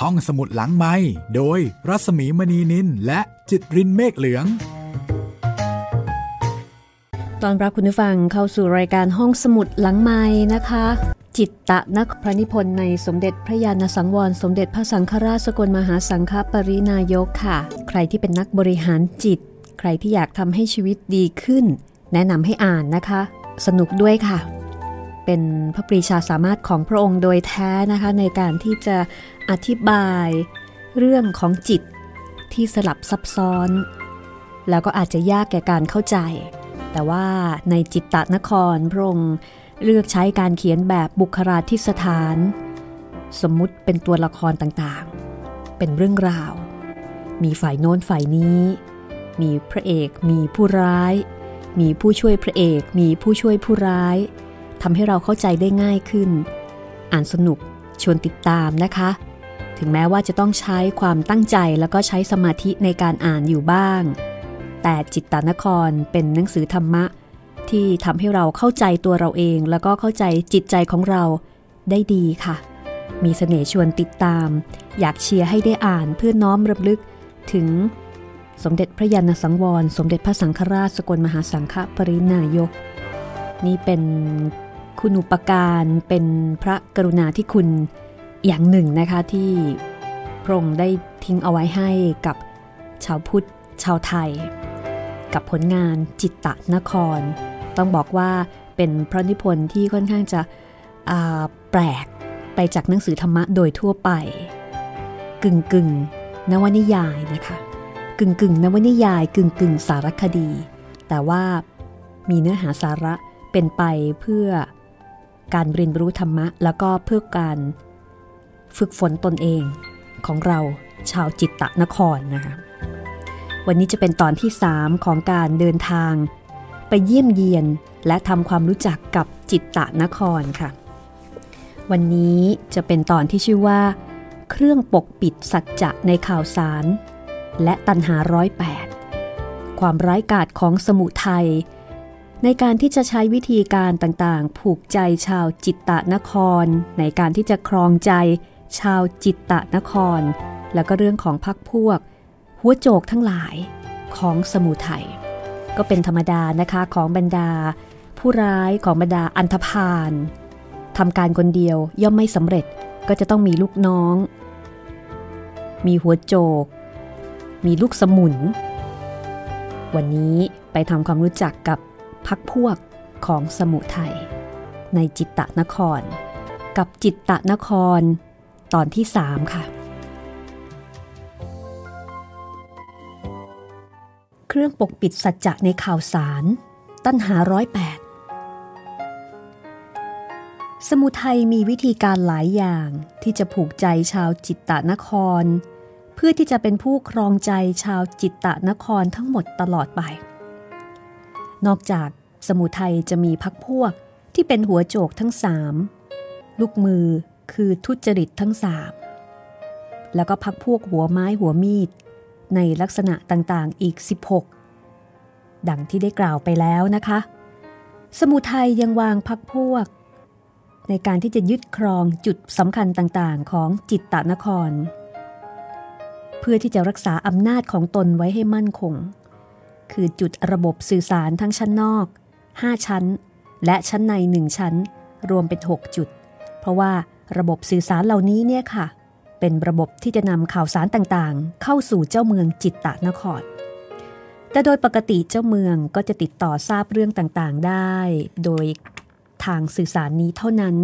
ห้องสมุดหลังไม้โดยรัสมีมณีนินและจิตรินเมฆเหลือง ตอนรับคุณผู้ฟังเข้าสู่รายการห้องสมุดหลังไม้นะคะ จิตตะนักพระนิพนธ์ในสมเด็จพระยาณสังวร สมเด็จพระสังฆราชสกลมหาสังฆปรินายกค่ะ ใครที่เป็นนักบริหารจิต ใครที่อยากทำให้ชีวิตดีขึ้น แนะนำให้อ่านนะคะ สนุกด้วยค่ะ เป็นพระปรีชาสามารถของพระองค์โดยแท้นะคะ ในการที่จะ อธิบาย เรื่องของจิตที่สลับซับซ้อน แล้วก็อาจจะยากแก่การเข้าใจ แต่ว่าในจิตตนครพระองค์เลือกใช้การเขียนแบบบุคราธิสถาน สมมุติเป็นตัวละครต่างๆ เป็นเรื่องราว มีฝ่ายโน้นฝ่ายนี้ มีพระเอกมีผู้ร้าย มีผู้ช่วยพระเอก มีผู้ช่วยผู้ร้ายทำให้เราเข้าใจได้ง่ายขึ้น อ่านสนุกชวนติดตามนะคะ ถึงแม้ว่าจะต้องใช้ความตั้งใจแล้วก็ใช้สมาธิในการอ่านอยู่บ้าง แต่จิตตานครเป็นหนังสือธรรมะ ที่ทำให้เราเข้าใจตัวเราเอง แล้วก็เข้าใจจิตใจของเราได้ดีค่ะ มีเสน่ห์ชวนติดตาม อยากเชียร์ให้ได้อ่านเพื่อน้อมรำลึกถึงสมเด็จพระยาณสังวร สมเด็จพระสังฆราชสกลมหาสังฆปรินายก นี่เป็นคุณอุปการเป็นพระกรุณาที่คุณ อย่างหนึ่งนะคะที่พระองค์ได้ทิ้งเอาไว้ให้กับชาวพุทธชาวไทย กับผลงานจิตตะนคร ต้องบอกว่าเป็นพระนิพนธ์ที่ค่อนข้างจะแปลกไปจากหนังสือธรรมะโดยทั่วไป กึ่งกึ่งนวนิยายนะคะ กึ่งกึ่งนวนิยาย กึ่งกึ่งสารคดี แต่ว่ามีเนื้อหาสาระเป็นไปเพื่อการเรียนรู้ธรรมะ แล้วก็เพื่อการ ฝึกฝนตนเองของเราชาวจิตตะนครนะคะวันนี้จะเป็นตอนที่ 3 ของการเดินทาง ไปเยี่ยมเยียนและทำความรู้จักกับจิตตะนครค่ะ วันนี้จะเป็นตอนที่ชื่อว่า เครื่องปกปิดสัจจะในข่าวสาร และตันหาร้อยแปดความร้ายกาจของสมุทัยในการที่จะใช้วิธีการต่างๆ ผูกใจชาวจิตตะนคร ในการที่จะครองใจ ชาวจิตตะนคร แล้วก็เรื่องของพักพวก หัวโจกทั้งหลายของสมุทัยก็เป็นธรรมดานะคะของบรรดา ผู้ร้ายของบรรดาอันธพาลทำการคนเดียวย่อมไม่สำเร็จก็จะต้องมีลูกน้อง มีหัวโจก มีลูกสมุน วันนี้ไปทำความรู้จักกับพักพวกของสมุทัยในจิตตะนคร กับจิตตะนคร ตอนที่สามค่ะ เครื่องปกปิดสัจจะในข่าวสาร ตั้นหาร้อยแปดสมุทัยมีวิธีการหลายอย่างที่จะผูกใจชาวจิตตะนคร เพื่อที่จะเป็นผู้ครองใจชาวจิตตะนครทั้งหมดตลอดไป นอกจากสมุทัยจะมีพักพวกที่เป็นหัวโจกทั้งสามลูกมือ คือทุจริตทั้งสามแล้วก็พักพวกหัวไม้หัวมีด ในลักษณะต่างๆอีก 16 ดังที่ได้กล่าวไปแล้วนะคะ สมุทัยยังวางพักพวก ในการที่จะยึดครองจุดสำคัญต่างๆ ของจิตตนคร เพื่อที่จะรักษาอำนาจของตนไว้ให้มั่นคง คือจุดระบบสื่อสารทั้งชั้นนอก 5 ชั้น และชั้นใน1ชั้น รวมเป็น 6 จุด เพราะว่า ระบบสื่อสารเหล่านี้เนี่ยค่ะ เป็นระบบที่จะนำข่าวสารต่างๆ เข้าสู่เจ้าเมืองจิตตะนคร แต่โดยปกติเจ้าเมืองก็จะติดต่อทราบเรื่องต่างๆได้ โดยทางสื่อสารนี้เท่านั้น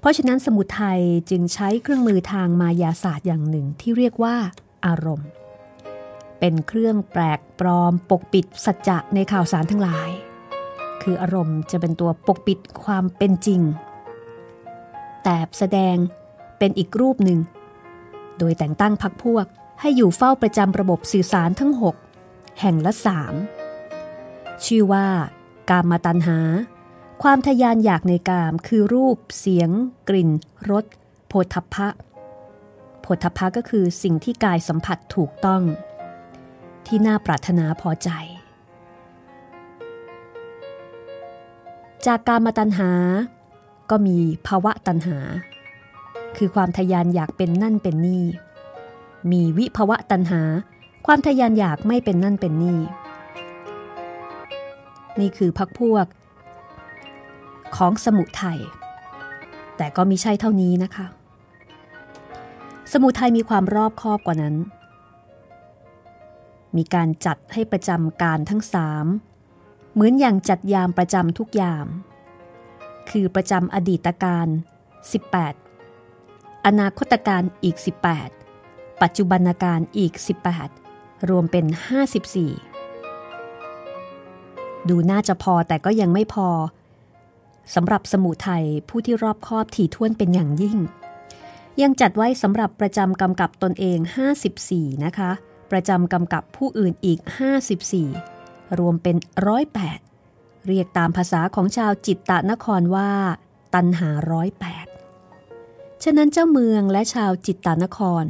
เพราะฉะนั้นสมุทัยจึงใช้เครื่องมือทางมายาศาสตร์อย่างหนึ่งที่เรียกว่า อารมณ์ เป็นเครื่องแปลกปลอมปกปิดสัจจะในข่าวสารทั้งหลาย คืออารมณ์จะเป็นตัวปกปิดความเป็นจริง แต่แสดงเป็นอีกรูปหนึ่ง โดยแต่งตั้งพักพวกให้อยู่เฝ้าประจำระบบสื่อสารทั้ง 6 แห่งละสามชื่อว่า กามมาตัญหา ความทยานอยากในกามคือรูป เสียง กลิ่นรสโพธพะโพธพะก็คือสิ่งที่กายสัมผัสถูกต้อง ที่น่าปรารถนาพอใจ จากการมาตัญหา ก็มีภาวะตัญหา คือความทยานอยากเป็นนั่นเป็นนี่ มีวิภาวะตัณหา ความทยานอยากไม่เป็นนั่นเป็นนี่ นี่คือพักพวก ของสมุทัยแต่ก็มิใช่เท่านี้นะคะ สมุทัยมีความรอบคอบกว่านั้น มีการจัดให้ประจำการทั้งสามเหมือนอย่างจัดยามประจำทุกยาม คือประจำอดีตการ 18 อนาคตการอีก 18 ปัจจุบันการอีก 18 รวมเป็น 54 ดูน่าจะพอแต่ก็ยังไม่พอสำหรับสมุทัยผู้ที่รอบคอบถี่ถ้วนเป็นอย่างยิ่ง ยังจัดไว้สำหรับประจำกำกับตนเอง 54 นะคะ ประจำกำกับผู้อื่นอีก 54 รวมเป็น 108 เรียกตามภาษาของชาวจิตตะนครว่า ตันหาร้อยแปดฉะนั้นเจ้าเมืองและชาวจิตตานคร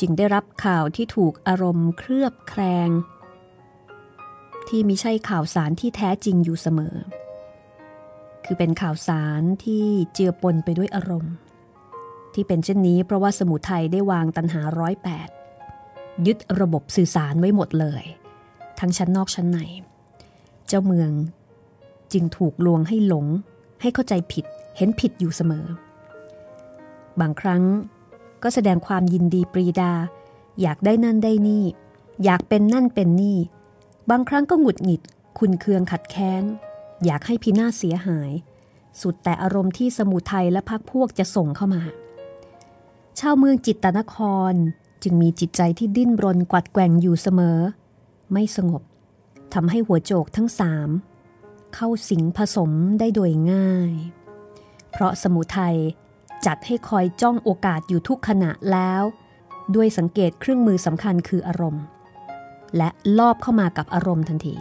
จึงได้รับข่าวที่ถูกอารมณ์เคลือบแคลง ที่มิใช่ข่าวสารที่แท้จริงอยู่เสมอ คือเป็นข่าวสารที่เจือปนไปด้วยอารมณ์ ที่เป็นเช่นนี้เพราะว่าสมุทัยได้วางตันหาร้อยแปดยึดระบบสื่อสารไว้หมดเลย ทั้งชั้นนอกชั้นใน เจ้าเมือง จึงถูกลวงให้หลง ให้เข้าใจผิดเห็นผิดอยู่เสมอ บางครั้งก็แสดงความยินดีปรีดา อยากได้นั่นได้นี่ อยากเป็นนั่นเป็นนี่ บางครั้งก็หงุดหงิด คุณเคืองขัดแค้น อยากให้พินาศเสียหาย สุดแต่อารมณ์ที่สมุทัยและพักพวกจะส่งเข้ามา ชาวเมืองจิตตนครจึงมีจิตใจที่ดิ้นรนกวัดแกว่งอยู่เสมอ ไม่สงบ ทำให้หัวโจกทั้งสามเข้าสิงผสมได้โดยง่าย เพราะสมุทัยจัดให้คอยจ้องโอกาสอยู่ทุกขณะแล้ว ด้วยสังเกตเครื่องมือสำคัญคืออารมณ์ และลอบเข้ามากับอารมณ์ทันที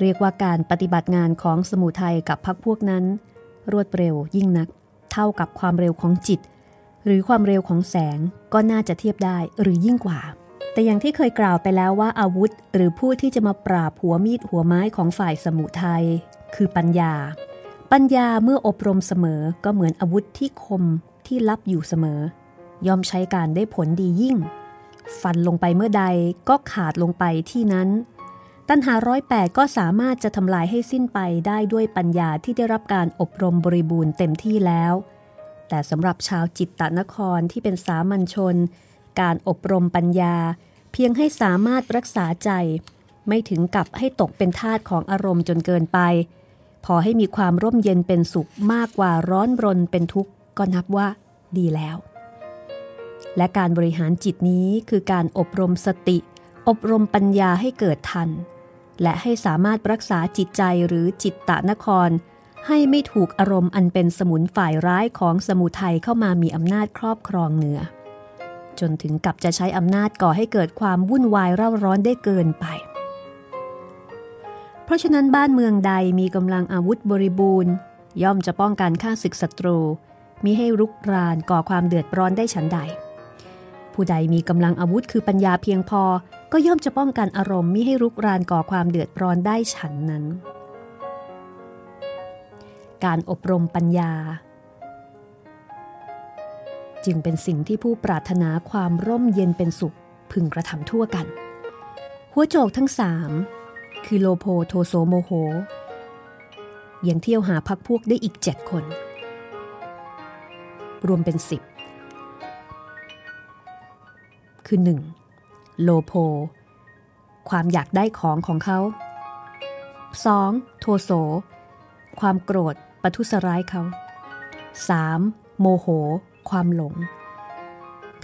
เรียกว่าการปฏิบัติงานของสมุทัยกับพักพวกนั้น รวดเร็วยิ่งนัก เท่ากับความเร็วของจิต หรือความเร็วของแสงก็น่าจะเทียบได้หรือยิ่งกว่า แต่อย่างที่เคยกล่าวไปแล้วว่าอาวุธ หรือผู้ที่จะมาปราบหัวมีดหัวไม้ของฝ่ายสมุทัยคือปัญญา ปัญญาเมื่ออบรมเสมอก็เหมือนอาวุธที่คมที่ลับอยู่เสมอ ย่อมใช้การได้ผลดียิ่ง ฟันลงไปเมื่อใดก็ขาดลงไปที่นั้น ตัณหาร้อยแปดก็สามารถจะทำลายให้สิ้นไปได้ด้วยปัญญาที่ได้รับการอบรมบริบูรณ์เต็มที่แล้ว แต่สำหรับชาวจิตตนครที่เป็นสามัญชน การอบรมปัญญา เพียงให้สามารถรักษาใจ ไม่ถึงกับให้ตกเป็นทาสของอารมณ์จนเกินไป พอให้มีความร่มเย็นเป็นสุขมากกว่าร้อนรนเป็นทุกข์ก็นับว่าดีแล้ว และการบริหารจิตนี้คือการอบรมสติ อบรมปัญญาให้เกิดทัน และให้สามารถรักษาจิตใจหรือจิตตะนคร ให้ไม่ถูกอารมณ์อันเป็นสมุนฝ่ายร้ายของสมุทัยเข้ามามีอำนาจครอบครองเหนือ จนถึงกับจะใช้อำนาจก่อให้เกิดความวุ่นวายเร่าร้อนได้เกินไป เพราะฉะนั้นบ้านเมืองใดมีกำลังอาวุธบริบูรณ์ ย่อมจะป้องกันข้าศึกศัตรู มิให้รุกรานก่อความเดือดร้อนได้ฉันใด ผู้ใดมีกำลังอาวุธคือปัญญาเพียงพอ ก็ย่อมจะป้องกันอารมณ์มิให้รุกรานก่อความเดือดร้อนได้ฉันนั้น การอบรมปัญญา จึงเป็นสิ่งที่ผู้ปรารถนาความร่มเย็นเป็นสุข พึงกระทำทั่วกัน หัวโจกทั้งสามคือโลโพโทโซโมโห ยังเที่ยวหาพักพวกได้อีกเจ็ดคน รวมเป็นสิบคือหนึ่งโลโพ ความอยากได้ของของเขา 2. โทโส ความโกรธประทุษร้ายเขา 3. โมโห ความหลง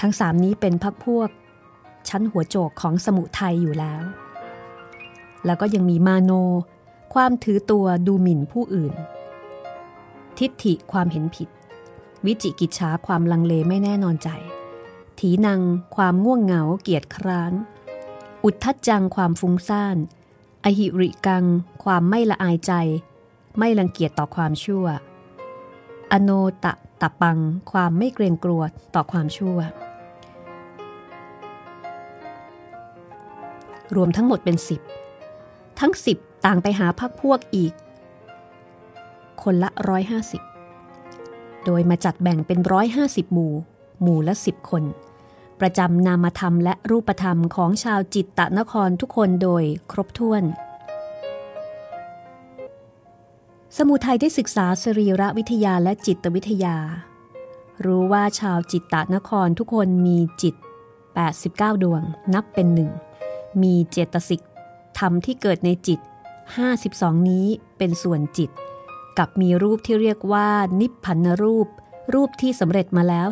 ทั้งสามนี้เป็นพักพวก ชั้นหัวโจกของสมุทัยอยู่แล้ว แล้วก็ยังมีมาโน ความถือตัวดูหมิ่นผู้อื่น ทิฏฐิความเห็นผิด วิจิกิจฉาความลังเลไม่แน่นอนใจ ถีนังความง่วงเหงาเกียจคร้าน อุทธัจจังความฟุ้งซ่านอหิริกัง ความไม่ละอายใจ ไม่รังเกียจต่อความชั่ว อโนตะ ตะปังความไม่เกรงกลัวต่อความชั่ว รวมทั้งหมดเป็นสิบทั้งสิบต่างไปหาพักพวกอีก คนละร้อยห้าสิบโดยมาจัดแบ่งเป็นร้อยห้าสิบหมู่ หมู่ละสิบคน ประจำนามธรรมและรูปธรรมของชาวจิตตะนครทุกคนโดยครบถ้วน สมุทัยได้ศึกษาสรีระวิทยาและจิตวิทยา รู้ว่าชาวจิตตนครทุกคนมีจิต 89 ดวงนับเป็นหนึ่ง มีเจตสิกธรรมที่เกิดในจิต 52 นี้เป็นส่วนจิต กับมีรูปที่เรียกว่า นิพพันรูป รูปที่สำเร็จมาแล้ว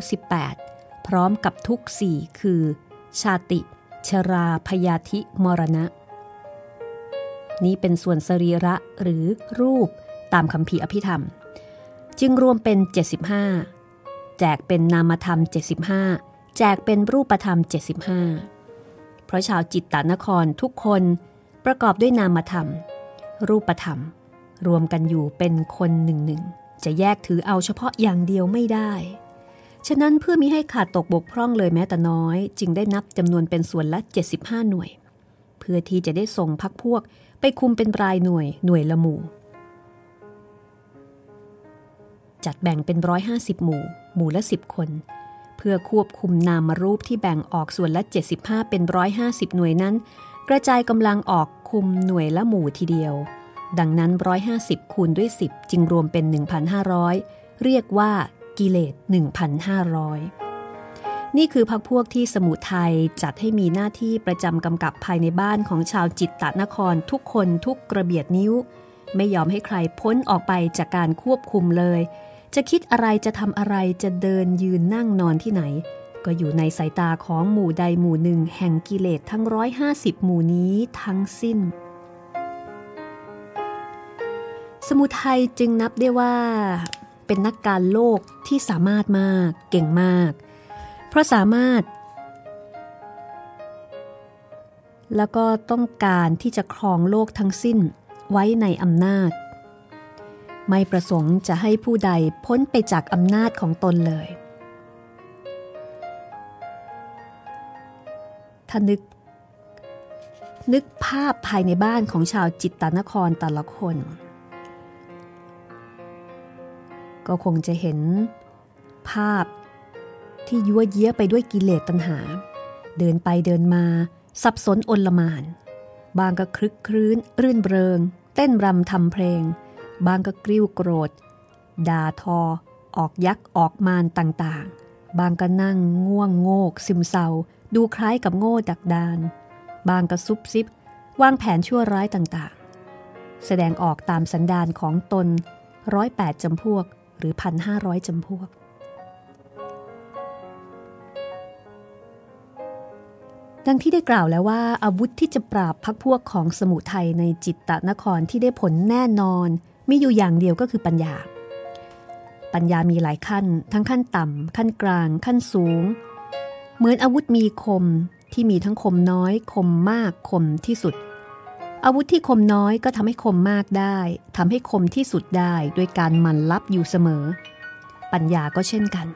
18 พร้อมกับทุกสี่คือ ชาติ ชราพยาธิมรณะ นี้เป็นส่วนสรีระหรือรูป ตามคำพีอภิธรรม จึงรวมเป็น 75 แจกเป็นนามธรรม 75 แจกเป็นรูปธรรม 75 เพราะชาวจิตตานครทุกคนประกอบด้วยนามธรรม รูปธรรม รวมกันอยู่เป็นคนหนึ่งหนึ่งจะแยกถือเอาเฉพาะอย่างเดียวไม่ได้ ฉะนั้นเพื่อมิให้ขาดตกบกพร่องเลยแม้แต่น้อย จึงได้นับจำนวนเป็นส่วนละ 75 หน่วย เพื่อที่จะได้ส่งพักพวกไปคุมเป็นรายหน่วยหน่วยละหมู่ จัดแบ่งเป็น 150 หมู่ หมู่ละ 10 คน เพื่อควบคุมนามรูปที่แบ่งออกส่วนละ 75 เป็น 150 หน่วยนั้น กระจายกำลังออกคุมหน่วยละหมู่ทีเดียว ดังนั้น 150 คูณด้วย 10 จึงรวมเป็น 1,500 เรียกว่ากิเลส 1,500 นี่คือพักพวกที่สมุทัยจัดให้มีหน้าที่ประจำกำกับภายในบ้านของชาวจิตตนครทุกคนทุกกระเบียดนิ้วไม่ยอมให้ใครพ้นออกไปจากการควบคุมเลย จะคิดอะไรจะทำอะไรจะเดินยืนนั่งนอนที่ไหน ก็อยู่ในสายตาของหมู่ใดหมู่หนึ่งแห่งกิเลสทั้งร้อยห้าสิบหมู่นี้ทั้งสิ้น สมุทัยจึงนับได้ว่า เป็นนักการโลกที่สามารถมากเก่งมาก เพราะสามารถ แล้วก็ต้องการที่จะครองโลกทั้งสิ้นไว้ในอำนาจ ไม่ประสงค์จะให้ผู้ใดพ้นไปจากอำนาจของตนเลย ถ้านึก นึกภาพภายในบ้านของชาวจิตตานครแต่ละคน ก็คงจะเห็นภาพที่ยั่วเยี้ยไปด้วยกิเลสตัณหา เดินไปเดินมา สับสนอนลมาน บางก็คลึกครื้น รื่นเริง เต้นรำทำเพลง บางก็กริ้วโกรธ ด่าทอ ออกยักษ์ออกมานต่างๆ บางก็นั่งง่วงโงกซึมเศร้าดูคล้ายกับโง่ดักดาน บางก็ซุบซิบ วางแผนชั่วร้ายต่างๆ แสดงออกตามสันดานของตนร้อยแปดจำพวกหรือพันห้าร้อยจำพวก ดังที่ได้กล่าวแล้วว่าอาวุธที่จะปราบพักพวกของสมุทัยในจิตตะนครที่ได้ผลแน่นอน มีอยู่อย่างเดียวก็คือปัญญา ปัญญามีหลายขั้น ทั้งขั้นต่ำขั้นกลาง ขั้นสูง เหมือนอาวุธมีคมที่มีทั้งคมน้อย คมมากคมที่สุด อาวุธที่คมน้อยก็ทำให้คมมากได้ทำให้คมที่สุดได้ด้วยการมันลับอยู่เสมอ ปัญญาก็เช่นกัน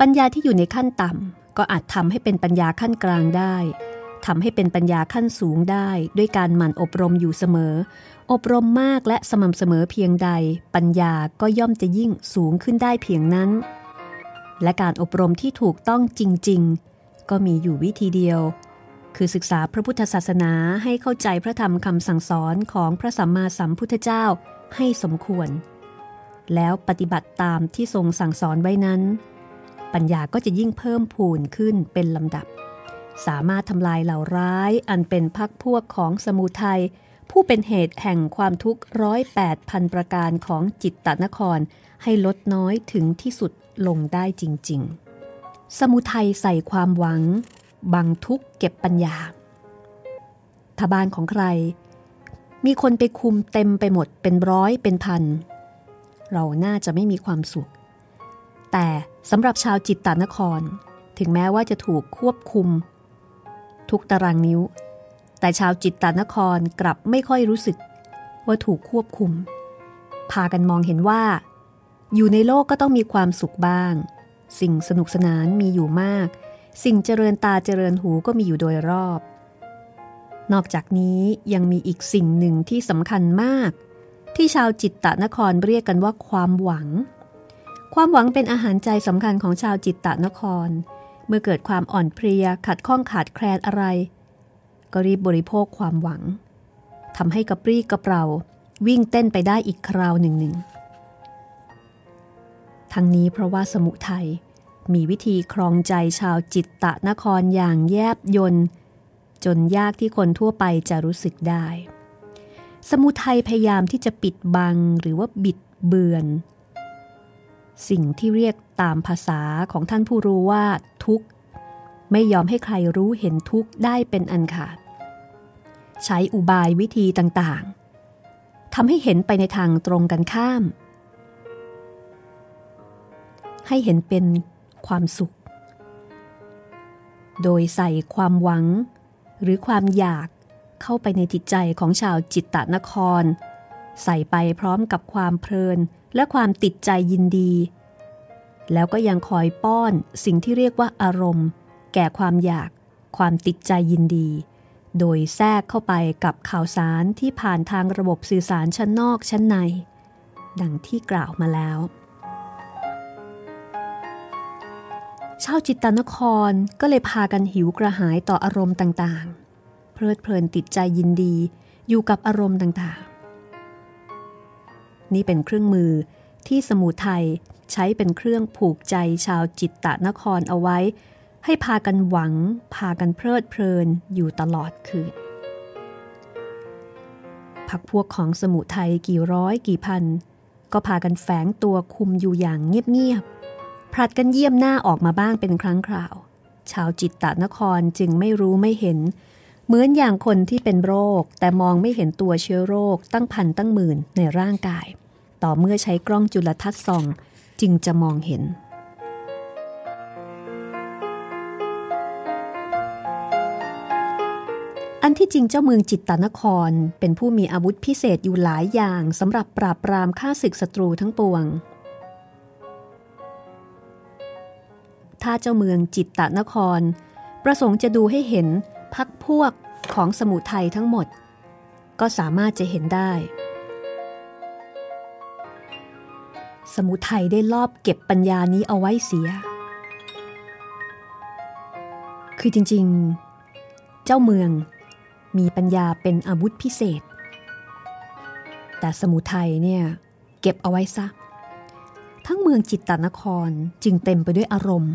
ปัญญาที่อยู่ในขั้นต่ำก็อาจทำให้เป็นปัญญาขั้นกลางได้ ทำให้เป็นปัญญาขั้นสูงได้ด้วยการหมั่นอบรมอยู่เสมอ อบรมมากและสม่ำเสมอเพียงใด ปัญญาก็ย่อมจะยิ่งสูงขึ้นได้เพียงนั้น และการอบรมที่ถูกต้องจริง ๆ ก็มีอยู่วิธีเดียว คือศึกษาพระพุทธศาสนาให้เข้าใจพระธรรมคำสั่งสอนของพระสัมมาสัมพุทธเจ้าให้สมควร แล้วปฏิบัติตามที่ทรงสั่งสอนไว้นั้น ปัญญาก็จะยิ่งเพิ่มพูนขึ้นเป็นลำดับ สามารถทำลายเหล่าร้ายอันเป็นพักพวกของสมุทัยผู้เป็นเหตุแห่งความทุกข์ร้อยแปดพันประการของจิตตนคร ให้ลดน้อยถึงที่สุดลงได้จริง ๆ สมุทัยใส่ความหวัง บังทุกข์เก็บปัญญาทบานของใคร มีคนไปคุมเต็มไปหมดเป็นร้อยเป็นพัน เราน่าจะไม่มีความสุข แต่สำหรับชาวจิตตานคร ถึงแม้ว่าจะถูกควบคุม ทุกตารางนิ้ว แต่ชาวจิตตานครกลับไม่ค่อยรู้สึก ว่าถูกควบคุม พากันมองเห็นว่า อยู่ในโลกก็ต้องมีความสุขบ้าง สิ่งสนุกสนานมีอยู่มาก สิ่งเจริญตาเจริญหูก็มีอยู่โดยรอบ นอกจากนี้ยังมีอีกสิ่งหนึ่งที่สำคัญมาก ที่ชาวจิตตะนครเรียกกันว่าความหวัง ความหวังเป็นอาหารใจสำคัญของชาวจิตตะนคร เมื่อเกิดความอ่อนเพลียขัดข้องขาดแคลนอะไร ก็รีบบริโภคความหวังทำให้กระปรี้กระเปร่าวิ่งเต้นไปได้อีกคราวหนึ่งหนึ่งทั้งนี้เพราะว่าสมุทัยมีวิธีครองใจชาวจิตตะนครอย่างแยบยนจนยากที่คนทั่วไปจะรู้สึกได้ สมุทัยพยายามที่จะปิดบังหรือว่าบิดเบือน สิ่งที่เรียกตามภาษาของท่านผู้รู้ว่าทุกข์ ไม่ยอมให้ใครรู้เห็นทุกข์ได้เป็นอันขาด ใช้อุบายวิธีต่างๆทำให้เห็นไปในทางตรงกันข้าม ให้เห็นเป็นความสุข โดยใส่ความหวัง หรือความอยากเข้าไปในจิตใจของชาวจิตตนคร ใส่ไปพร้อมกับความเพลิน และความติดใจยินดี แล้วก็ยังคอยป้อนสิ่งที่เรียกว่าอารมณ์ แก่ความอยาก ความติดใจยินดี โดยแทรกเข้าไปกับข่าวสารที่ผ่านทางระบบสื่อสารชั้นนอกชั้นใน ดังที่กล่าวมาแล้ว ชาวจิตตนครก็เลยพากันหิวกระหายต่ออารมณ์ต่างๆ เพลิดเพลินติดใจยินดีอยู่กับอารมณ์ต่างๆ นี่เป็นเครื่องมือที่สมุทัยใช้เป็นเครื่องผูกใจชาวจิตตะนครเอาไว้ ให้พากันหวัง พากันเพลิดเพลินอยู่ตลอดคืนพักพวกของสมุทัยกี่ร้อยกี่พัน ก็พากันแฝงตัวคุมอยู่อย่างเงียบๆผลัดกันเยี่ยมหน้าออกมาบ้างเป็นครั้งคราว ชาวจิตตะนครจึงไม่รู้ไม่เห็น เหมือนอย่างคนที่เป็นโรค แต่มองไม่เห็นตัวเชื้อโรคตั้งพันตั้งหมื่นในร่างกาย ต่อเมื่อใช้กล้องจุลทรรศน์ส่อง จึงจะมองเห็น อันที่จริงเจ้าเมืองจิตตนคร เป็นผู้มีอาวุธพิเศษอยู่หลายอย่างสำหรับปราบปรามฆ่าศึกศัตรูทั้งปวง ถ้าเจ้าเมืองจิตตะนคร ประสงค์จะดูให้เห็นพักพวกของสมุทัยทั้งหมด ก็สามารถจะเห็นได้ สมุทัยได้ลอบเก็บปัญญานี้เอาไว้เสีย คือจริงๆ เจ้าเมืองมีปัญญาเป็นอาวุธพิเศษ แต่สมุทัยเนี่ยเก็บเอาไว้ซะ ทั้งเมืองจิตตนครจึงเต็มไปด้วยอารมณ์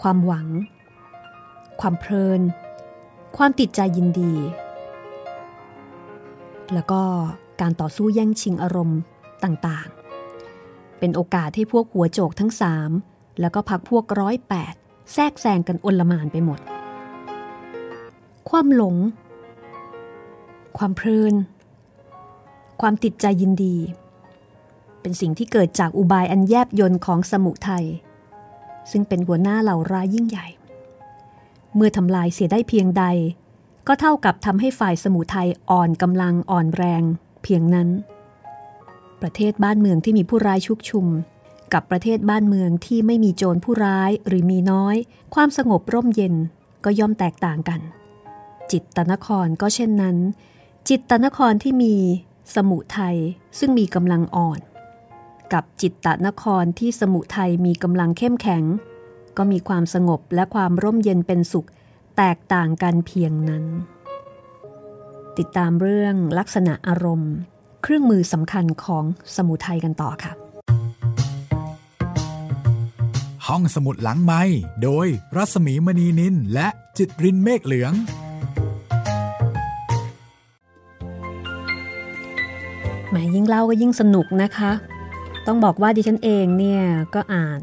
ความหวัง ความเพลิน ความติดใจยินดี แล้วก็การต่อสู้แย่งชิงอารมณ์ต่างๆ เป็นโอกาสให้พวกหัวโจกทั้งสามแล้วก็พักพวกร้อยแปดแทรกแซงกันอนลมานไปหมด ความหลง ความเพลิน ความติดใจยินดี เป็นสิ่งที่เกิดจากอุบายอันแยบยนของสมุทัยซึ่งเป็นหัวหน้าเหล่าร้ายยิ่งใหญ่ เมื่อทำลายเสียได้เพียงใด ก็เท่ากับทำให้ฝ่ายสมุทัยอ่อนกำลังอ่อนแรง เพียงนั้น ประเทศบ้านเมืองที่มีผู้ร้ายชุกชุม กับประเทศบ้านเมืองที่ไม่มีโจรผู้ร้ายหรือมีน้อย ความสงบร่มเย็นก็ย่อมแตกต่างกัน จิตตนครก็เช่นนั้น จิตตนครที่มีสมุทัยซึ่งมีกำลังอ่อน กับจิตตนครที่สมุทัยมีกำลังเข้มแข็ง ก็มีความสงบและความร่มเย็นเป็นสุข แตกต่างกันเพียงนั้น ติดตามเรื่องลักษณะอารมณ์ เครื่องมือสำคัญของสมุทัยกันต่อค่ะ ห้องสมุดหลังไม้โดยรัสมีมณีนินและจิตรินเมฆเหลืองแหมยิ่งเล่าก็ยิ่งสนุกนะคะ ต้องบอกว่าดิฉันเองเนี่ยก็อ่าน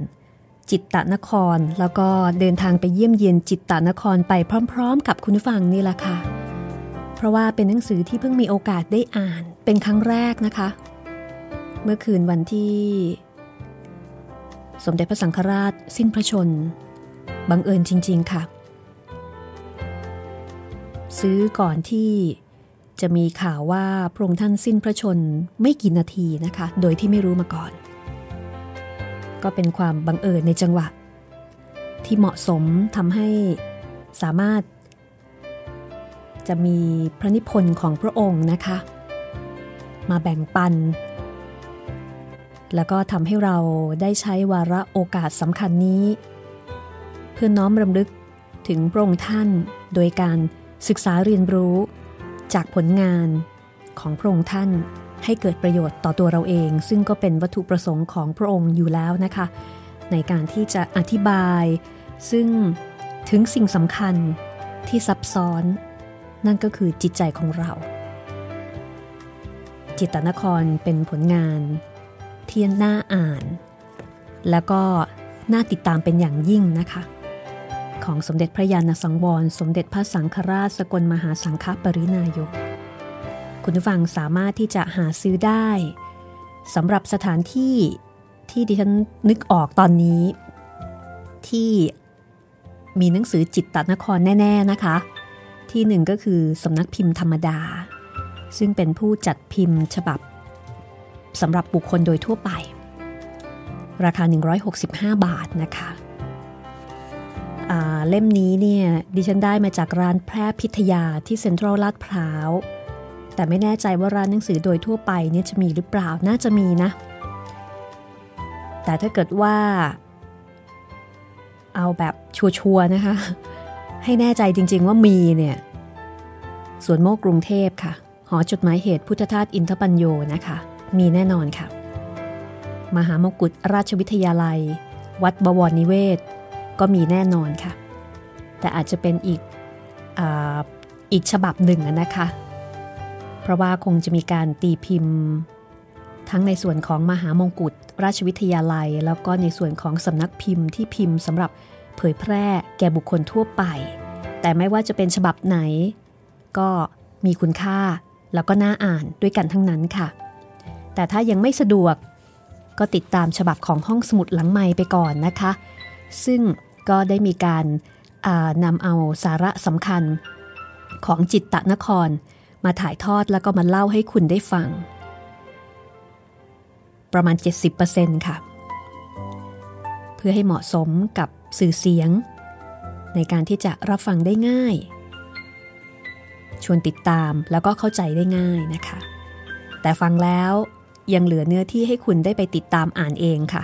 จิตตนคร แล้วก็เดินทางไปเยี่ยมเยียนจิตตนครไปพร้อม ๆ กับคุณฟังนี่แหละค่ะ เพราะว่าเป็นหนังสือที่เพิ่งมีโอกาสได้อ่าน เป็นครั้งแรกนะคะ เมื่อคืนวันที่ สมเด็จพระสังฆราชสิ้นพระชน บังเอิญจริง ๆ ค่ะ ซื้อก่อนที่จะมีข่าวว่าพระองค์ท่านสิ้นพระชนไม่กี่นาทีนะคะ โดยที่ไม่รู้มาก่อน ก็เป็นความบังเอิญในจังหวะ ที่เหมาะสมทำให้สามารถ จะมีพระนิพนธ์ของพระองค์นะคะ มาแบ่งปัน แล้วก็ทำให้เราได้ใช้วาระโอกาสสำคัญนี้ เพื่อน้อมรำลึกถึงพระองค์ท่านโดยการศึกษาเรียนรู้ จากผลงานของพระองค์ท่านให้เกิดประโยชน์ต่อตัวเราเอง ซึ่งก็เป็นวัตถุประสงค์ของพระองค์อยู่แล้วนะคะ ในการที่จะอธิบาย ซึ่งถึงสิ่งสำคัญที่ซับซ้อน นั่นก็คือจิตใจของเรา จิตตนครเป็นผลงานเที่น่าอ่าน แล้วก็น่าติดตามเป็นอย่างยิ่งนะคะ ของสมเด็จพระยาณสังวร สมเด็จพระสังฆราชสกลมหาสังฆปรินายก คุณผู้ฟังสามารถที่จะหาซื้อได้สำหรับสถานที่ที่ดิฉันนึกออกตอนนี้ ที่มีหนังสือจิตตนครแน่ ๆนะคะ ที่หนึ่งก็คือสำนักพิมพ์ธรรมดา ซึ่งเป็นผู้จัดพิมพ์ฉบับสำหรับบุคคลโดยทั่วไป ราคา 165 บาทนะคะเล่มนี้เนี่ยดิฉันได้มาจากร้านแพร่พิทยาที่เซ็นทรัลลาดพร้าว แต่ไม่แน่ใจว่าร้านหนังสือโดยทั่วไปเนี่ยจะมีหรือเปล่าน่าจะมีนะ แต่ถ้าเกิดว่า เอาแบบชัวร์ๆนะคะ ให้แน่ใจจริงๆว่ามีเนี่ยสวนโมกกรุงเทพค่ะ หอจดหมายเหตุพุทธทาสอินทปัญโยนะคะ มีแน่นอนค่ะ มหามกุฏราชวิทยาลัย วัดบวรนิเวศ ก็มีแน่นอนค่ะ แต่อาจจะเป็นอีกออีกฉบับหนึ่งนะคะ เพราะว่าคงจะมีการตีพิมพ์ ทั้งในส่วนของมหามงกุฎราชวิทยาลัย แล้วก็ในส่วนของสำนักพิมพ์ที่พิมพ์สำหรับเผยแพร่แก่บุคคลทั่วไป แต่ไม่ว่าจะเป็นฉบับไหน ก็มีคุณค่า แล้วก็น่าอ่านด้วยกันทั้งนั้นค่ะ แต่ถ้ายังไม่สะดวก ก็ติดตามฉบับของห้องสมุดหลังไม้ไปก่อนนะคะ ซึ่งก็ได้มีการนำเอาสาระสำคัญของจิตตะนคร มาถ่ายทอดแล้วก็มาเล่าให้คุณได้ฟัง ประมาณ 70%ค่ะ เพื่อให้เหมาะสมกับสื่อเสียง ในการที่จะรับฟังได้ง่าย ชวนติดตามแล้วก็เข้าใจได้ง่ายนะคะ แต่ฟังแล้วยังเหลือเนื้อที่ให้คุณได้ไปติดตามอ่านเองค่ะ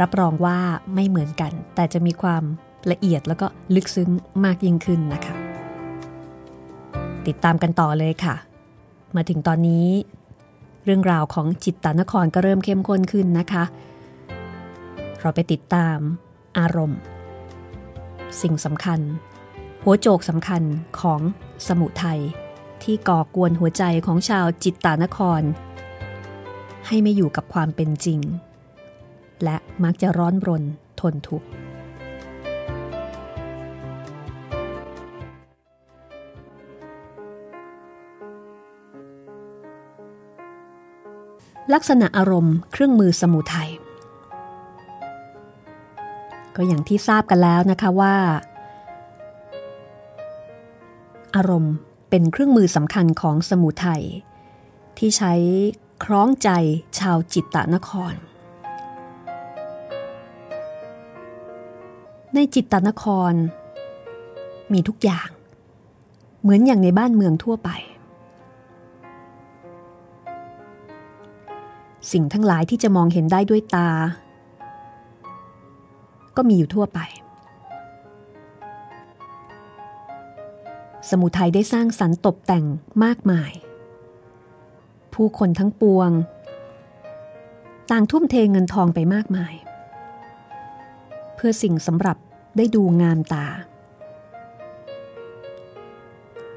รับรองว่าไม่เหมือนกัน แต่จะมีความละเอียดแล้วก็ลึกซึ้งมากยิ่งขึ้นนะคะ ติดตามกันต่อเลยค่ะ มาถึงตอนนี้ เรื่องราวของจิตตานครก็เริ่มเข้มข้นขึ้นนะคะ เราไปติดตามอารมณ์ สิ่งสำคัญ หัวโจกสำคัญของ สมุทัยที่ก่อกวนหัวใจของชาวจิตตานคร ให้ไม่อยู่กับความเป็นจริง และมักจะร้อนรนทนทุกข์ลักษณะอารมณ์เครื่องมือสมุทัยก็อย่างที่ทราบกันแล้วนะคะว่า อารมณ์เป็นเครื่องมือสำคัญของสมุทัยที่ใช้คล้องใจชาวจิตตนคร ในจิตตนคร มีทุกอย่าง เหมือนอย่างในบ้านเมืองทั่วไป สิ่งทั้งหลายที่จะมองเห็นได้ด้วยตา ก็มีอยู่ทั่วไป สมุทัยได้สร้างสรรค์ตกแต่งมากมาย ผู้คนทั้งปวง ต่างทุ่มเทเงินทองไปมากมาย เพื่อสิ่งสำหรับได้ดูงามตา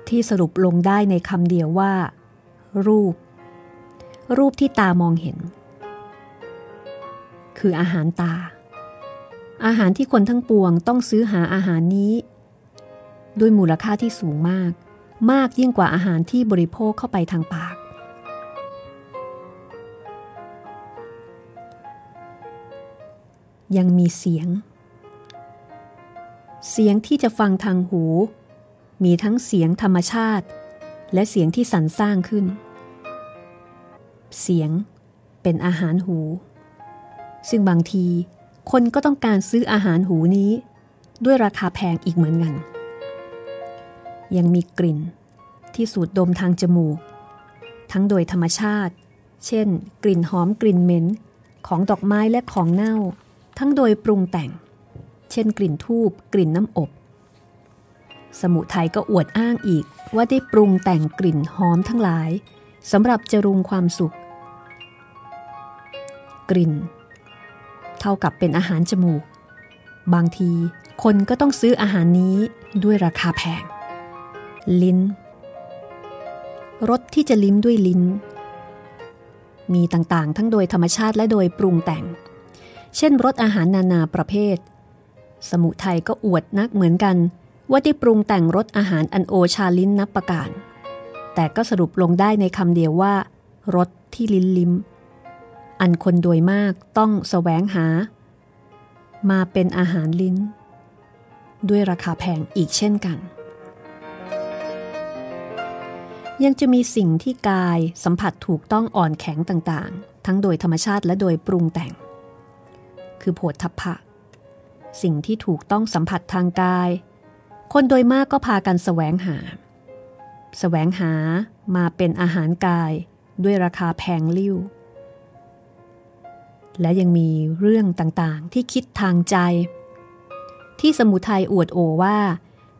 ที่สรุปลงได้ในคำเดียวว่า รูป รูปที่ตามองเห็น คืออาหารตา อาหารที่คนทั้งปวงต้องซื้อหาอาหารนี้ ด้วยมูลค่าที่สูงมาก มากยิ่งกว่าอาหารที่บริโภคเข้าไปทางปาก ยังมีเสียง เสียงที่จะฟังทางหู มีทั้งเสียงธรรมชาติ และเสียงที่สรรสร้างขึ้น เสียงเป็นอาหารหู ซึ่งบางทีคนก็ต้องการซื้ออาหารหูนี้ ด้วยราคาแพงอีกเหมือนกัน ยังมีกลิ่น ที่สูดดมทางจมูก ทั้งโดยธรรมชาติ เช่น กลิ่นหอมกลิ่นเหม็น ของดอกไม้และของเน่า ทั้งโดยปรุงแต่ง เช่น กลิ่นทูบกลิ่นน้ำอบ สมุทัยก็อวดอ้างอีกว่าได้ปรุงแต่งกลิ่นหอมทั้งหลายสำหรับจรุงความสุข กลิ่น เท่ากับเป็นอาหารจมูก บางทีคนก็ต้องซื้ออาหารนี้ด้วยราคาแพง ลิ้นรสที่จะลิ้มด้วยลิ้น มีต่างๆ ทั้งโดยธรรมชาติและโดยปรุงแต่ง เช่นรสอาหารนานาประเภท สมุทัยก็อวดนักเหมือนกัน ว่าได้ปรุงแต่งรสอาหารอันโอชาลิ้นนับประการ แต่ก็สรุปลงได้ในคำเดียวว่ารสที่ลิ้นลิ้ม อันคนโดยมากต้องแสวงหา มาเป็นอาหารลิ้น ด้วยราคาแพงอีกเช่นกัน ยังจะมีสิ่งที่กายสัมผัสถูกต้องอ่อนแข็งต่างๆ ทั้งโดยธรรมชาติและโดยปรุงแต่ง คือโผฏฐัพพะ สิ่งที่ถูกต้องสัมผัสทางกาย คนโดยมากก็พากันสแสวงหาสแสวงหามาเป็นอาหารกายด้วยราคาแพงลิ้ว และยังมีเรื่องต่างๆที่คิดทางใจ ที่สมุทัยอวดโอว่า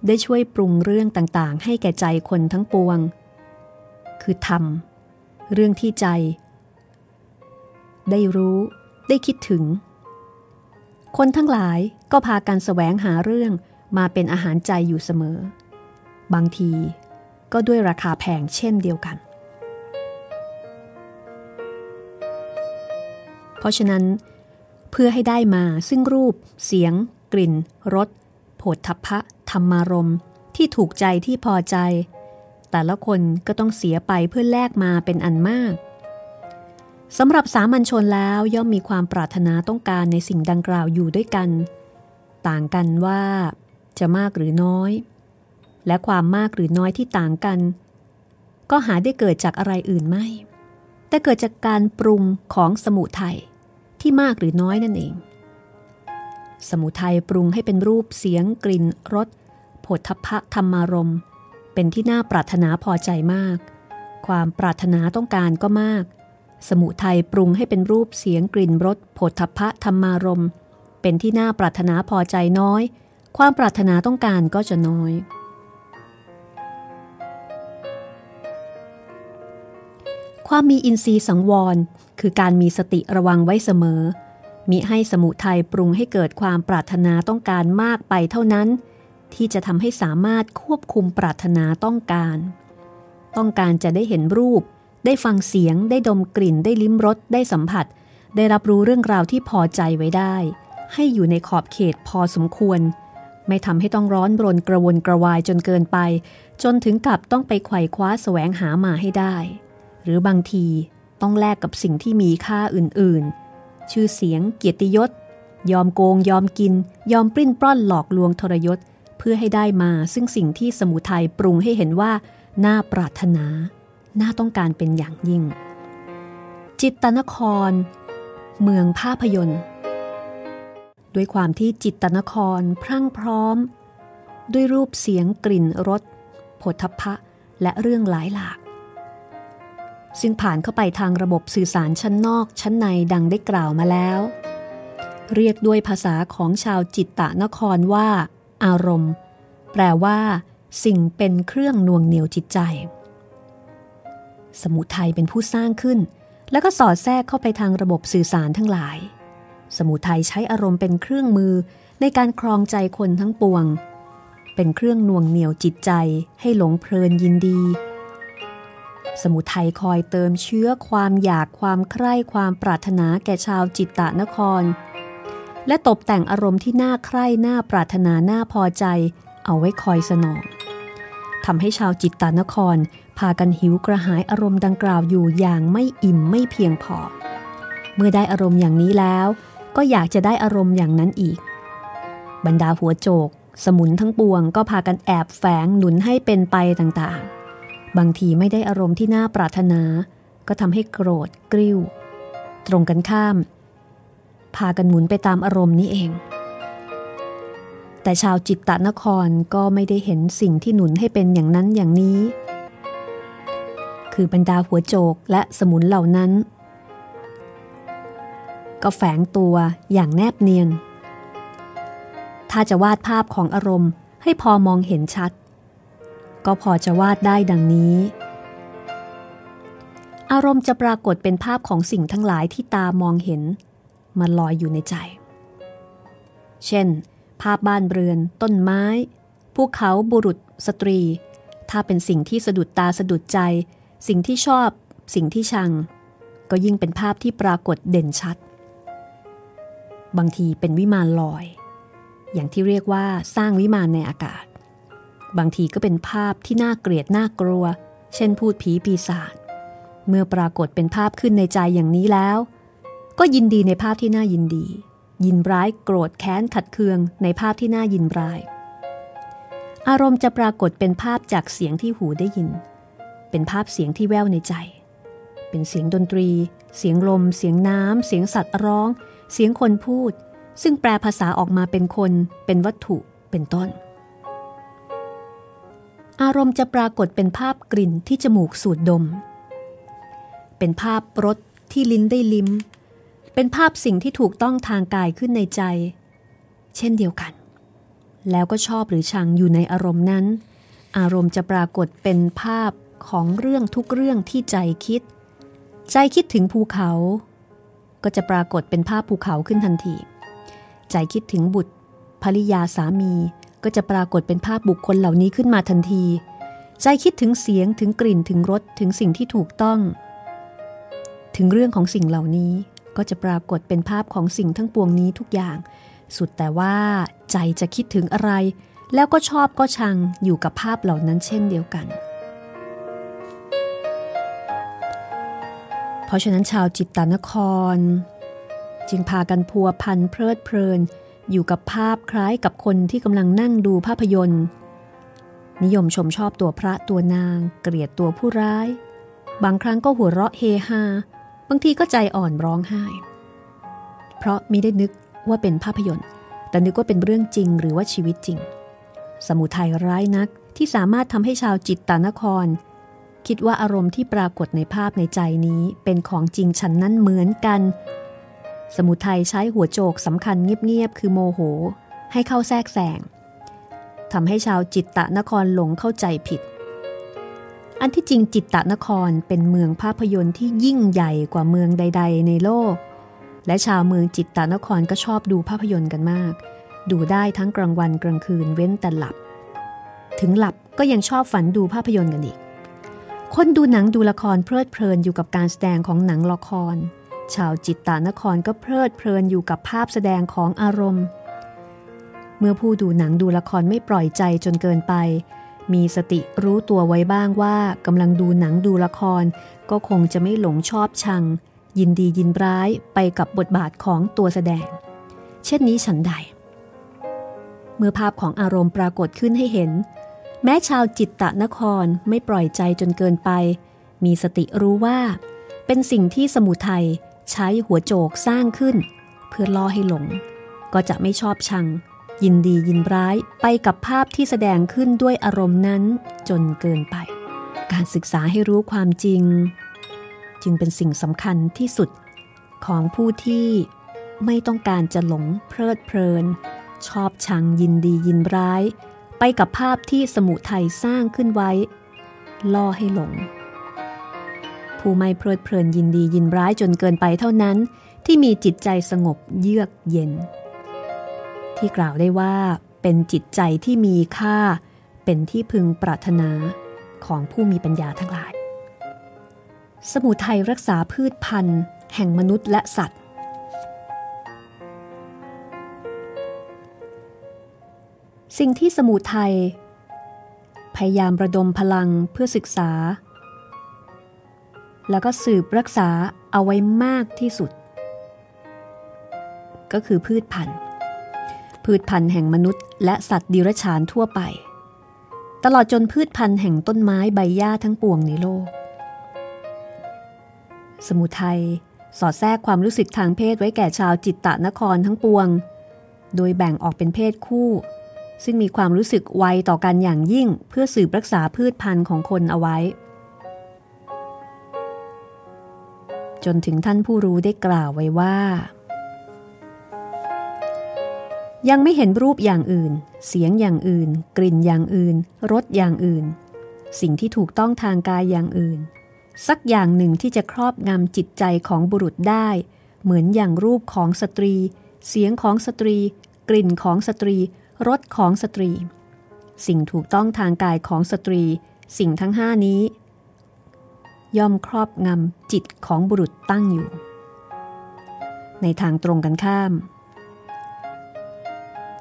ได้ช่วยปรุงเรื่องต่างๆ ให้แก่ใจคนทั้งปวง คือทำเรื่องที่ใจ ได้รู้ได้คิดถึง คนทั้งหลายก็พากันแสวงหาเรื่องมาเป็นอาหารใจอยู่เสมอ บางทีก็ด้วยราคาแพงเช่นเดียวกัน เพราะฉะนั้น เพื่อให้ได้มาซึ่งรูป เสียง กลิ่นรสโผฏฐัพพะธรรมารมที่ถูกใจที่พอใจ แต่ละคนก็ต้องเสียไปเพื่อแลกมาเป็นอันมากสำหรับสามัญชนแล้วย่อมมีความปรารถนาต้องการในสิ่งดังกล่าวอยู่ด้วยกัน ต่างกันว่าจะมากหรือน้อย และความมากหรือน้อยที่ต่างกัน ก็หาได้เกิดจากอะไรอื่นไม่ แต่เกิดจากการปรุงของสมุทัยที่มากหรือน้อยนั่นเอง สมุทัยปรุงให้เป็นรูปเสียงกลิ่นรสผลทพะธรรมารมณ์ เป็นที่น่าปรารถนาพอใจมาก ความปรารถนาต้องการก็มาก สมุทัยปรุงให้เป็นรูปเสียงกลิ่นรสโผฏฐพะธรรมารม เป็นที่น่าปรารถนาพอใจน้อย ความปรารถนาต้องการก็จะน้อย ความมีอินทรีย์สังวร คือการมีสติระวังไว้เสมอมิให้สมุทัยปรุงให้เกิดความปรารถนาต้องการมากไปเท่านั้น ที่จะทำให้สามารถควบคุมปรารถนาต้องการ ต้องการจะได้เห็นรูป ได้ฟังเสียง ได้ดมกลิ่น ได้ลิ้มรส ได้สัมผัส ได้รับรู้เรื่องราวที่พอใจไว้ได้ ให้อยู่ในขอบเขตพอสมควร ไม่ทำให้ต้องร้อนรนกระวนกระวายจนเกินไป จนถึงกับต้องไปไขว่คว้าแสวงหามาให้ได้ หรือบางทีต้องแลกกับสิ่งที่มีค่าอื่นๆ ชื่อเสียง เกียรติยศ ยอมโกง ยอมกิน ยอมปริ้นปล้อนหลอกลวงทรยศ พื่อให้ได้มาซึ่งสิ่งที่สมุทัยปรุงให้เห็นว่า น่าปรารถนา น่าต้องการเป็นอย่างยิ่ง จิตตนคร เมืองภาพยนตร์ ด้วยความที่จิตตนครพรั่งพร้อม ด้วยรูปเสียงกลิ่นรสผลทพะ และเรื่องหลายหลากซึ่งผ่านเข้าไปทางระบบสื่อสารชั้นนอกชั้นในดังได้กล่าวมาแล้ว เรียกด้วยภาษาของชาวจิตตะนครว่า อารมณ์ แปลว่า สิ่งเป็นเครื่องนวงเหนียวจิตใจ สมุทัยเป็นผู้สร้างขึ้น แล้วก็สอดแทรกเข้าไปทางระบบสื่อสารทั้งหลาย สมุทัยใช้อารมณ์เป็นเครื่องมือในการครองใจคนทั้งปวง เป็นเครื่องนวงเหนียวจิตใจให้หลงเพลินยินดี สมุทัยคอยเติมเชื้อความอยากความใคร่ความปรารถนาแก่ชาวจิตตะนคร และตกแต่งอารมณ์ที่น่าใคร่น่าปรารถนาน่าพอใจ เอาไว้คอยสนองทำให้ชาวจิตตานคร พากันหิวกระหายอารมณ์ดังกล่าวอยู่อย่างไม่อิ่มไม่เพียงพอ เมื่อได้อารมณ์อย่างนี้แล้ว ก็อยากจะได้อารมณ์อย่างนั้นอีก บรรดาหัวโจก สมุนทั้งปวงก็พากันแอบแฝงหนุนให้เป็นไปต่างๆ บางทีไม่ได้อารมณ์ที่น่าปรารถนา ก็ทำให้โกรธกริ้ว ตรงกันข้าม พากันหมุนไปตามอารมณ์นี้เอง แต่ชาวจิตตนครก็ไม่ได้เห็นสิ่งที่หนุนให้เป็นอย่างนั้นอย่างนี้ คือบรรดาหัวโจกและสมุนเหล่านั้น ก็แฝงตัวอย่างแนบเนียน ถ้าจะวาดภาพของอารมณ์ให้พอมองเห็นชัด ก็พอจะวาดได้ดังนี้อารมณ์จะปรากฏเป็นภาพของสิ่งทั้งหลายที่ตามองเห็น มันลอยอยู่ในใจ เช่น ภาพบ้านเรือน ต้นไม้ ภูเขาบุรุษ สตรี ถ้าเป็นสิ่งที่สะดุดตาสะดุดใจ สิ่งที่ชอบ สิ่งที่ชัง ก็ยิ่งเป็นภาพที่ปรากฏเด่นชัด บางทีเป็นวิมานลอย อย่างที่เรียกว่าสร้างวิมานในอากาศ บางทีก็เป็นภาพที่น่าเกลียดน่ากลัว เช่นพูดผีปีศาจเมื่อปรากฏเป็นภาพขึ้นในใจอย่างนี้แล้ว ก็ยินดีในภาพที่น่ายินดี ยินร้ายโกรธแค้นขัดเคืองในภาพที่น่ายินร้าย อารมณ์จะปรากฏเป็นภาพจากเสียงที่หูได้ยิน เป็นภาพเสียงที่แว่วในใจ เป็นเสียงดนตรี เสียงลม เสียงน้ำ เสียงสัตว์ร้อง เสียงคนพูด ซึ่งแปลภาษาออกมาเป็นคน เป็นวัตถุ เป็นต้น อารมณ์จะปรากฏเป็นภาพกลิ่นที่จมูกสูดดม เป็นภาพรสที่ลิ้นได้ลิ้ม เป็นภาพสิ่งที่ถูกต้องทางกายขึ้นในใจ เช่นเดียวกัน แล้วก็ชอบหรือชังอยู่ในอารมณ์นั้น อารมณ์จะปรากฏเป็นภาพของเรื่องทุกเรื่องที่ใจคิด ใจคิดถึงภูเขา ก็จะปรากฏเป็นภาพภูเขาขึ้นทันที ใจคิดถึงบุตรภริยาสามีก็จะปรากฏเป็นภาพบุคคลเหล่านี้ขึ้นมาทันที ใจคิดถึงเสียงถึงกลิ่นถึงรสถึงสิ่งที่ถูกต้อง ถึงเรื่องของสิ่งเหล่านี้ ก็จะปรากฏเป็นภาพของสิ่งทั้งปวงนี้ทุกอย่าง สุดแต่ว่าใจจะคิดถึงอะไร แล้วก็ชอบก็ชังอยู่กับภาพเหล่านั้นเช่นเดียวกัน เพราะฉะนั้นชาวจิตตานคร จึงพากันพัวพันเพลิดเพลิน อยู่กับภาพคล้ายกับคนที่กำลังนั่งดูภาพยนตร์ นิยมชมชอบตัวพระตัวนาง เกลียดตัวผู้ร้าย บางครั้งก็หัวเราะเฮฮา บางทีก็ใจอ่อนร้องไห้ เพราะมิได้นึกว่าเป็นภาพยนตร์ แต่นึกว่าเป็นเรื่องจริงหรือว่าชีวิตจริง สมุทัยร้ายนักที่สามารถทำให้ชาวจิตตานคร คิดว่าอารมณ์ที่ปรากฏในภาพในใจนี้เป็นของจริงฉันนั้นเหมือนกัน สมุทัยใช้หัวโจกสำคัญเงียบๆคือโมโห ให้เข้าแทรกแซงทำให้ชาวจิตตะนครหลงเข้าใจผิด อันที่จริงจิตตะนครเป็นเมืองภาพยนตร์ที่ยิ่งใหญ่กว่าเมืองใด ๆ ในโลก และชาวเมืองจิตตานครก็ชอบดูภาพยนตร์กันมาก ดูได้ทั้งกลางวันกลางคืนเว้นแต่หลับ ถึงหลับก็ยังชอบฝันดูภาพยนตร์กันอีก คนดูหนังดูละครเพลิดเพลินอยู่กับการแสดงของหนังละคร ชาวจิตตานครก็เพลิดเพลินอยู่กับภาพแสดงของอารมณ์ เมื่อผู้ดูหนังดูละครไม่ปล่อยใจจนเกินไป มีสติรู้ตัวไว้บ้างว่ากำลังดูหนังดูละคร ก็คงจะไม่หลงชอบชัง ยินดียินร้ายไปกับบทบาทของตัวแสดง เช่นนี้ฉันใด เมื่อภาพของอารมณ์ปรากฏขึ้นให้เห็น แม้ชาวจิตตะนครไม่ปล่อยใจจนเกินไป มีสติรู้ว่า เป็นสิ่งที่สมุทัยใช้หัวโจกสร้างขึ้น เพื่อล่อให้หลง ก็จะไม่ชอบชัง ยินดียินร้ายไปกับภาพที่แสดงขึ้นด้วยอารมณ์นั้นจนเกินไป การศึกษาให้รู้ความจริง จึงเป็นสิ่งสำคัญที่สุดของผู้ที่ไม่ต้องการจะหลงเพลิดเพลิน ชอบชังยินดียินร้าย ไปกับภาพที่สมุทัยสร้างขึ้นไว้ ล่อให้หลง ผู้ไม่เพลิดเพลินยินดียินร้ายจนเกินไปเท่านั้น ที่มีจิตใจสงบเยือกเย็น ที่กล่าวได้ว่าเป็นจิตใจที่มีค่า เป็นที่พึงปรารถนาของผู้มีปัญญาทั้งหลาย สมุทัยรักษาพืชพันธุ์ แห่งมนุษย์และสัตว์ สิ่งที่สมุทัยพยายามระดมพลังเพื่อศึกษา แล้วก็สืบรักษาเอาไว้มากที่สุด ก็คือพืชพันธุ์ พืชพันธุ์แห่งมนุษย์และสัตว์ดิรัจฉานทั่วไป ตลอดจนพืชพันธุ์แห่งต้นไม้ใบหญ้าทั้งปวงในโลก สมุทัยสอดแทรกความรู้สึกทางเพศไว้แก่ชาวจิตตะนครทั้งปวง โดยแบ่งออกเป็นเพศคู่ ซึ่งมีความรู้สึกไวต่อกันอย่างยิ่งเพื่อสืบรักษาพืชพันธุ์ของคนเอาไว้ จนถึงท่านผู้รู้ได้กล่าวไว้ว่า ยังไม่เห็นรูปอย่างอื่น เสียงอย่างอื่น กลิ่นอย่างอื่น รสอย่างอื่น สิ่งที่ถูกต้องทางกายอย่างอื่น สักอย่างหนึ่งที่จะครอบงำจิตใจของบุรุษได้ เหมือนอย่างรูปของสตรี เสียงของสตรี กลิ่นของสตรี รสของสตรี สิ่งถูกต้องทางกายของสตรี สิ่งทั้งห้านี้ ย่อมครอบงำจิตของบุรุษตั้งอยู่ ในทางตรงกันข้าม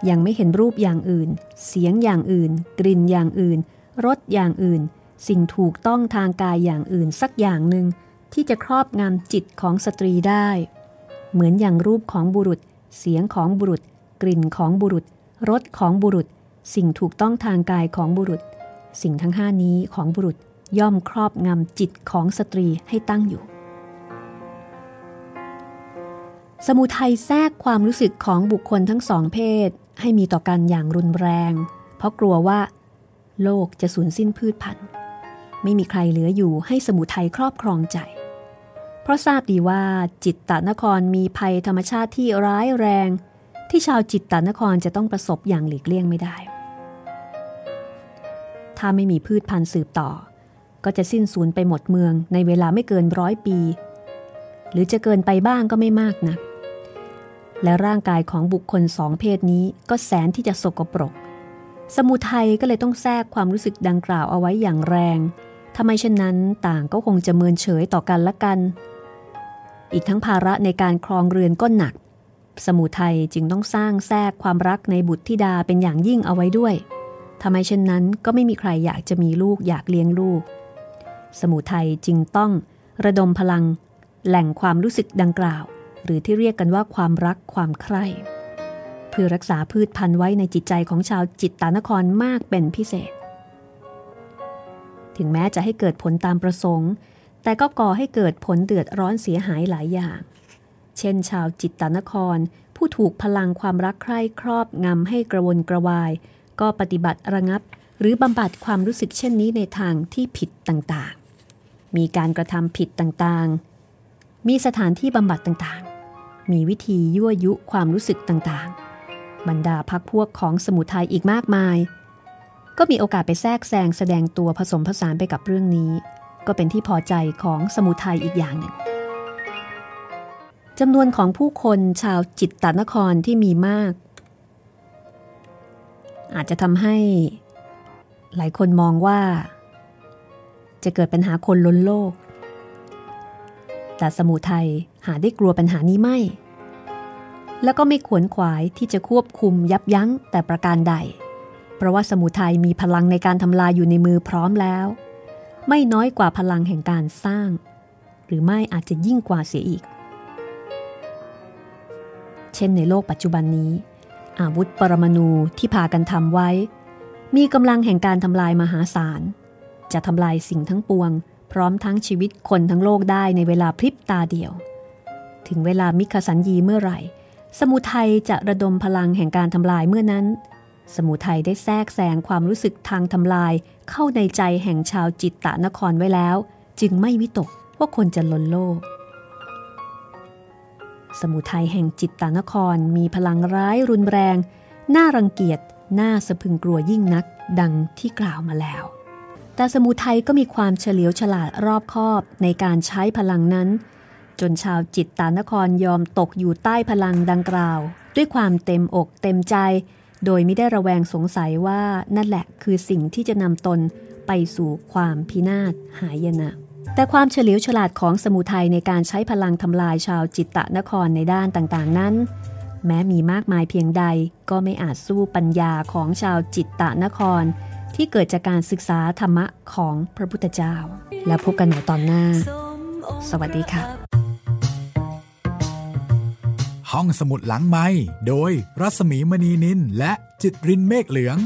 ยังไม่เห็นรูปอย่างอื่น เสียงอย่างอื่น กลิ่นอย่างอื่น รสอย่างอื่น สิ่งถูกต้องทางกายอย่างอื่นสักอย่างหนึ่งที่จะครอบงำจิตของสตรีได้ เหมือนอย่างรูปของบุรุษ เสียงของบุรุษ กลิ่นของบุรุษ รสของบุรุษ สิ่งถูกต้องทางกายของบุรุษ สิ่งทั้งห้านี้ของบุรุษย่อมครอบงำจิตของสตรีให้ตั้งอยู่ สมุทัยแทรกความรู้สึกของบุคคลทั้งสองเพศ ให้มีต่อกันอย่างรุนแรง เพราะกลัวว่า โลกจะสูญสิ้นพืชพันธุ์ ไม่มีใครเหลืออยู่ให้สมุทัยครอบครองใจ เพราะทราบดีว่าจิตตนครมีภัยธรรมชาติที่ร้ายแรง ที่ชาวจิตตนครจะต้องประสบอย่างหลีกเลี่ยงไม่ได้ ถ้าไม่มีพืชพันธุ์สืบต่อ ก็จะสิ้นสูญไปหมดเมืองในเวลาไม่เกินร้อยปี หรือจะเกินไปบ้างก็ไม่มากนะัก และร่างกายของบุคคลสองเพศนี้ก็แสนที่จะสกปรก สมุทัยก็เลยต้องแทรกความรู้สึกดังกล่าวเอาไว้อย่างแรงทำไมเช่นนั้นต่างก็คงจะเมินเฉยต่อกันละกัน อีกทั้งภาระในการครองเรือนก็หนัก สมุทัยจึงต้องสร้างแทรกความรักในบุตรธิดาเป็นอย่างยิ่งเอาไว้ด้วยทำไมเช่นนั้นก็ไม่มีใครอยากจะมีลูกอยากเลี้ยงลูก สมุทัยจึงต้องระดมพลัง แหล่งความรู้สึกดังกล่าว หรือที่เรียกกันว่าความรักความใคร่เพื่อรักษาพืชพันธุ์ไว้ในจิตใจของชาวจิตตานครมากเป็นพิเศษ ถึงแม้จะให้เกิดผลตามประสงค์ แต่ก็ก่อให้เกิดผลเดือดร้อนเสียหายหลายอย่าง เช่น ชาวจิตตานคร ผู้ถูกพลังความรักใคร่ครอบงำให้กระวนกระวาย ก็ปฏิบัติระงับ หรือบำบัดความรู้สึกเช่นนี้ในทางที่ผิดต่างๆ มีการกระทำผิดต่างๆ มีสถานที่บำบัดต่างๆ มีวิธียั่วยุความรู้สึกต่างๆ บรรดาพักพวกของสมุทัยอีกมากมาย ก็มีโอกาสไปแทรกแซงแสดงตัวผสมผสานไปกับเรื่องนี้ ก็เป็นที่พอใจของสมุทัยอีกอย่างหนึ่งจำนวนของผู้คนชาวจิตตนครที่มีมาก อาจจะทำให้ หลายคนมองว่า จะเกิดปัญหาคนล้นโลก แต่สมุทัยหาได้กลัวปัญหานี้ไม่ แล้วก็ไม่ขวนขวายที่จะควบคุมยับยั้งแต่ประการใด เพราะว่าสมุทัยมีพลังในการทำลายอยู่ในมือพร้อมแล้ว ไม่น้อยกว่าพลังแห่งการสร้าง หรือไม่อาจจะยิ่งกว่าเสียอีก เช่นในโลกปัจจุบันนี้ อาวุธปรมาณูที่พากันทำไว้ มีกำลังแห่งการทำลายมหาศาล จะทำลายสิ่งทั้งปวง พร้อมทั้งชีวิตคนทั้งโลกได้ในเวลาพริบตาเดียว ถึงเวลามิคสัญญีเมื่อไหร่ สมุทัยจะระดมพลังแห่งการทำลายเมื่อนั้น สมุทัยได้แทรกแซงความรู้สึกทางทำลายเข้าในใจแห่งชาวจิตตะนครไว้แล้ว จึงไม่วิตกว่าคนจะล้นโลก สมุทัยแห่งจิตตานครมีพลังร้ายรุนแรง น่ารังเกียจน่าสะพึงกลัวยิ่งนักดังที่กล่าวมาแล้ว แต่สมุทัยก็มีความเฉลียวฉลาดรอบคอบในการใช้พลังนั้น จนชาวจิตตานครยอมตกอยู่ใต้พลังดังกล่าว ด้วยความเต็มอกเต็มใจ โดยไม่ได้ระแวงสงสัยว่านั่นแหละคือสิ่งที่จะนำตนไปสู่ความพินาศหายนะแต่ความเฉลียวฉลาดของสมุทัยในการใช้พลังทำลายชาวจิตตนครในด้านต่างๆนั้น แม้มีมากมายเพียงใดก็ไม่อาจสู้ปัญญาของชาวจิตตนคร ที่เกิดจากการศึกษาธรรมะของพระพุทธเจ้า แล้วพบกันใหม่ตอนหน้า สวัสดีค่ะ ห้องสมุดหลังไม้โดยรัสมีมณีนินและจิตรินเมฆเหลือง